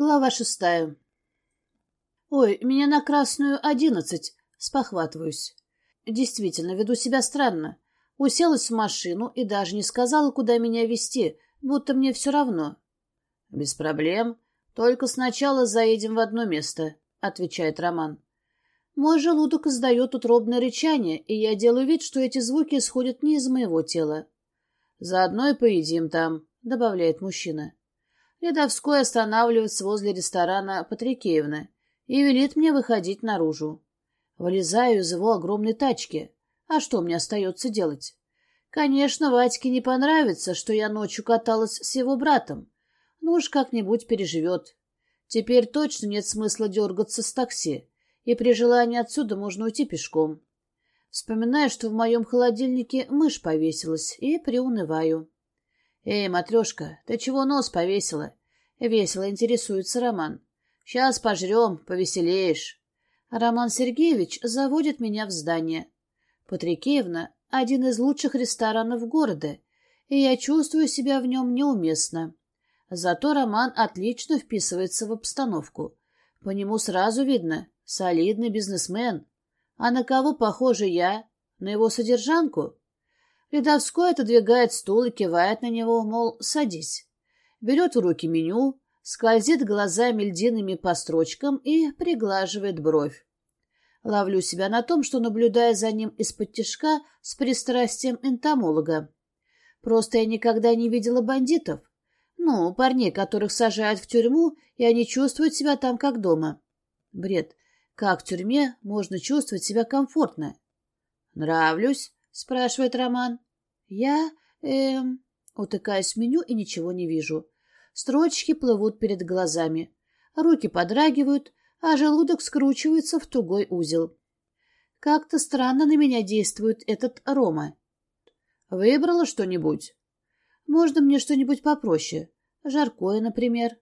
Глава шестая. Ой, меня на красную одиннадцать. Спохватываюсь. Действительно, веду себя странно. Уселась в машину и даже не сказала, куда меня везти, будто мне все равно. Без проблем. Только сначала заедем в одно место, отвечает Роман. Мой желудок издает утробное рычание, и я делаю вид, что эти звуки исходят не из моего тела. Заодно и поедим там, добавляет мужчина. Рядовской останавливается возле ресторана Патрикеевна и велит мне выходить наружу. Вылезаю из его огромной тачки. А что мне остается делать? Конечно, Вадьке не понравится, что я ночью каталась с его братом. Ну уж как-нибудь переживет. Теперь точно нет смысла дергаться с такси, и при желании отсюда можно уйти пешком. Вспоминаю, что в моем холодильнике мышь повесилась, и приунываю. «Эй, матрешка, ты чего нос повесила?» Весело интересуется Роман. «Сейчас пожрем, повеселеешь». Роман Сергеевич заводит меня в здание. Патрикеевна — один из лучших ресторанов города, и я чувствую себя в нем неуместно. Зато Роман отлично вписывается в обстановку. По нему сразу видно — солидный бизнесмен. А на кого похожа я? На его содержанку? Рядовской отодвигает стул и кивает на него, мол, садись. Берет в руки меню, скользит глазами льдинами по строчкам и приглаживает бровь. Ловлю себя на том, что наблюдая за ним из-под тишка с пристрастием энтомолога. Просто я никогда не видела бандитов. Ну, парней, которых сажают в тюрьму, и они чувствуют себя там как дома. Бред. Как в тюрьме можно чувствовать себя комфортно? Нравлюсь, — спрашивает Роман. «Я... эм...» Утыкаюсь в меню и ничего не вижу. Строчки плывут перед глазами. Руки подрагивают, а желудок скручивается в тугой узел. Как-то странно на меня действует этот Рома. Выбрала что-нибудь? Можно мне что-нибудь попроще? Жаркое, например.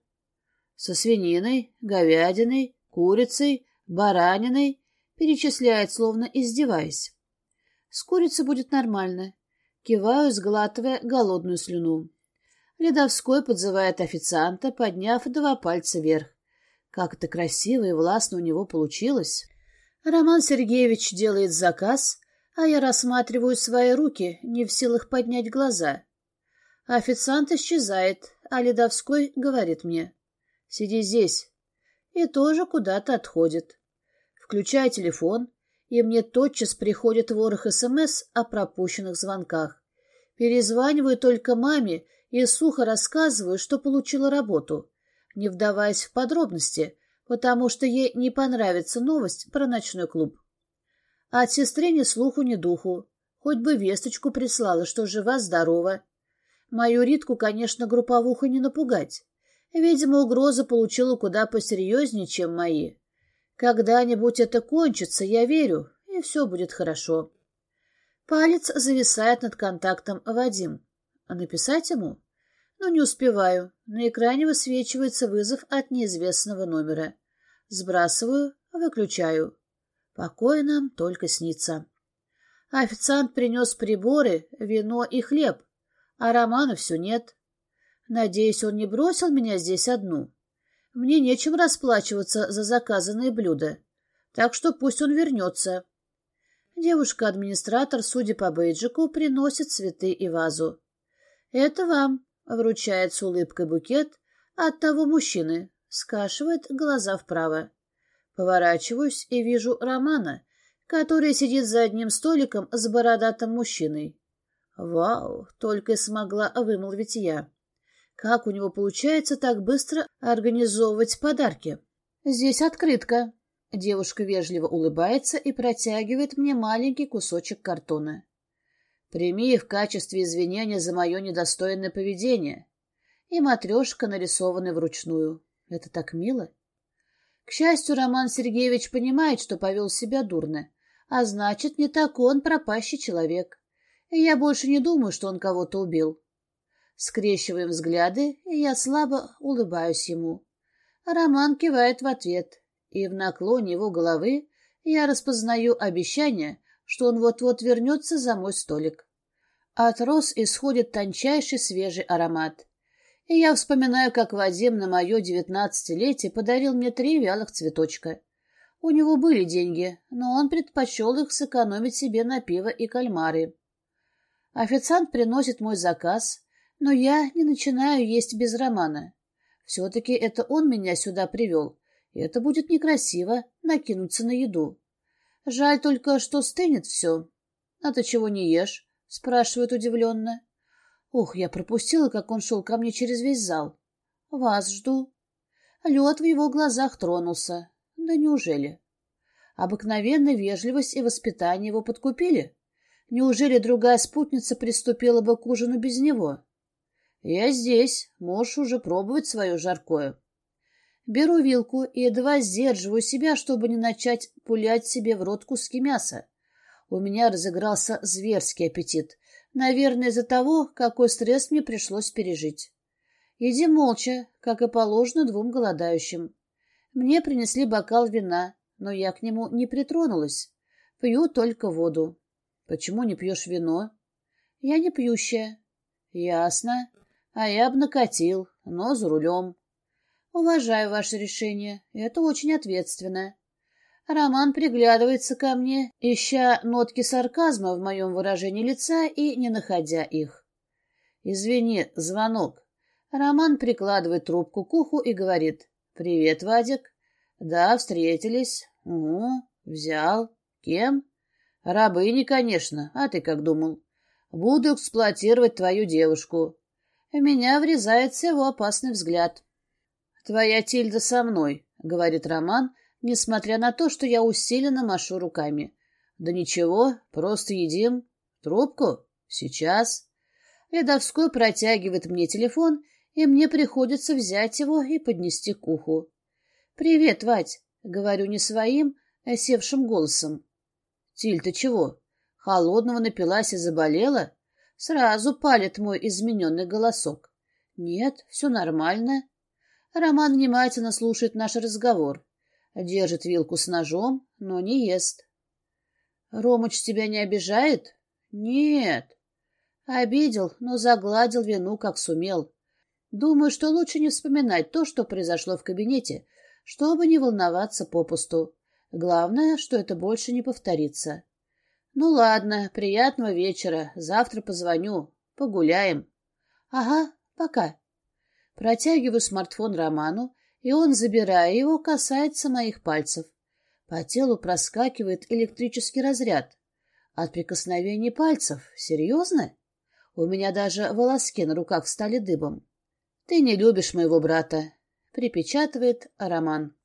Со свининой, говядиной, курицей, бараниной, перечисляет, словно издеваясь. С курицей будет нормально. Киваю, сглатывая голодную слюну. Рядовской подзывает официанта, подняв два пальца вверх. Как это красиво и властно у него получилось. Роман Сергеевич делает заказ, а я рассматриваю свои руки, не в силах поднять глаза. Официант исчезает, а Ледовской говорит мне «Сиди здесь» и тоже куда-то отходит. Включаю телефон, и мне тотчас приходит ворох СМС о пропущенных звонках. Перезваниваю только маме и сухо рассказываю, что получила работу, не вдаваясь в подробности, потому что ей не понравится новость про ночной клуб. А от сестры ни слуху, ни духу. Хоть бы весточку прислала, что жива-здорова. Мою Ритку, конечно, групповуху не напугать. Видимо, угроза получила куда посерьезнее, чем мои. Когда-нибудь это кончится, я верю, и все будет хорошо. Палец зависает над контактом Вадим. А написать ему? Ну, не успеваю. На экране высвечивается вызов от неизвестного номера. Сбрасываю, выключаю. Покой нам только снится. Официант принес приборы, вино и хлеб, а Романа все нет. Надеюсь, он не бросил меня здесь одну. Мне нечем расплачиваться за заказанные блюда, так что пусть он вернется. Девушка-администратор, судя по бейджику, приносит цветы и вазу. «Это вам», — вручает с улыбкой букет от того мужчины, скашивает глаза вправо. Поворачиваюсь и вижу Романа, который сидит за одним столиком с бородатым мужчиной. «Вау!» — только смогла вымолвить я. Как у него получается так быстро организовывать подарки? Здесь открытка. Девушка вежливо улыбается и протягивает мне маленький кусочек картона. Прими в качестве извинения за мое недостойное поведение. И матрешка, нарисованная вручную. Это так мило. К счастью, Роман Сергеевич понимает, что повел себя дурно, а значит, не так он пропащий человек. И я больше не думаю, что он кого-то убил. Скрещиваем взгляды, и я слабо улыбаюсь ему. Роман кивает в ответ, и в наклоне его головы я распознаю обещание, что он вот-вот вернется за мой столик. От роз исходит тончайший свежий аромат. И я вспоминаю, как Вадим на мое девятнадцатилетие подарил мне три вялых цветочка. У него были деньги, но он предпочел их сэкономить себе на пиво и кальмары. Официант приносит мой заказ, но я не начинаю есть без Романа. Все-таки это он меня сюда привел, и это будет некрасиво накинуться на еду. Жаль только, что стынет все. — А ты чего не ешь? — спрашивает удивленно. Ух, я пропустила, как он шел ко мне через весь зал. — Вас жду. Лед в его глазах тронулся. Да неужели? Обыкновенная вежливость и воспитание его подкупили? Неужели другая спутница приступила бы к ужину без него? Я здесь, можешь уже пробовать свое жаркое. Беру вилку и едва сдерживаю себя, чтобы не начать пулять себе в рот куски мяса. У меня разыгрался зверский аппетит. Наверное, из-за того, какой стресс мне пришлось пережить. Едим молча, как и положено двум голодающим. Мне принесли бокал вина, но я к нему не притронулась. Пью только воду. Почему не пьешь вино? Я не пьющая. Ясно. А я бы накатил, но за рулем. Уважаю ваше решение. Это очень ответственно. Роман приглядывается ко мне, ища нотки сарказма в моем выражении лица и не находя их. «Извини, звонок». Роман прикладывает трубку к уху и говорит. «Привет, Вадик». «Да, встретились». «Угу, взял. Кем?» «Рабыни, конечно. А ты как думал?» «Буду эксплуатировать твою девушку». В меня врезается его опасный взгляд. «Твоя Тильда со мной», — говорит Роман, — несмотря на то, что я усиленно машу руками. Да ничего, просто едим. Трубку? Сейчас. Рядовской протягивает мне телефон, и мне приходится взять его и поднести к уху. «Привет, Вать», — говорю не своим, а севшим голосом. «Тиль, ты чего? Холодного напилась и заболела?» Сразу палит мой измененный голосок. «Нет, все нормально». Роман внимательно слушает наш разговор. Держит вилку с ножом, но не ест. Ромыч тебя не обижает? Нет. Обидел, но загладил вину, как сумел. Думаю, что лучше не вспоминать то, что произошло в кабинете, чтобы не волноваться попусту. Главное, что это больше не повторится. Ну ладно, приятного вечера. Завтра позвоню. Погуляем. Ага, пока. Протягиваю смартфон Роману, и он, забирая его, касается моих пальцев. По телу проскакивает электрический разряд. От прикосновений пальцев. Серьезно? У меня даже волоски на руках стали дыбом. «Ты не любишь моего брата», — припечатывает Роман.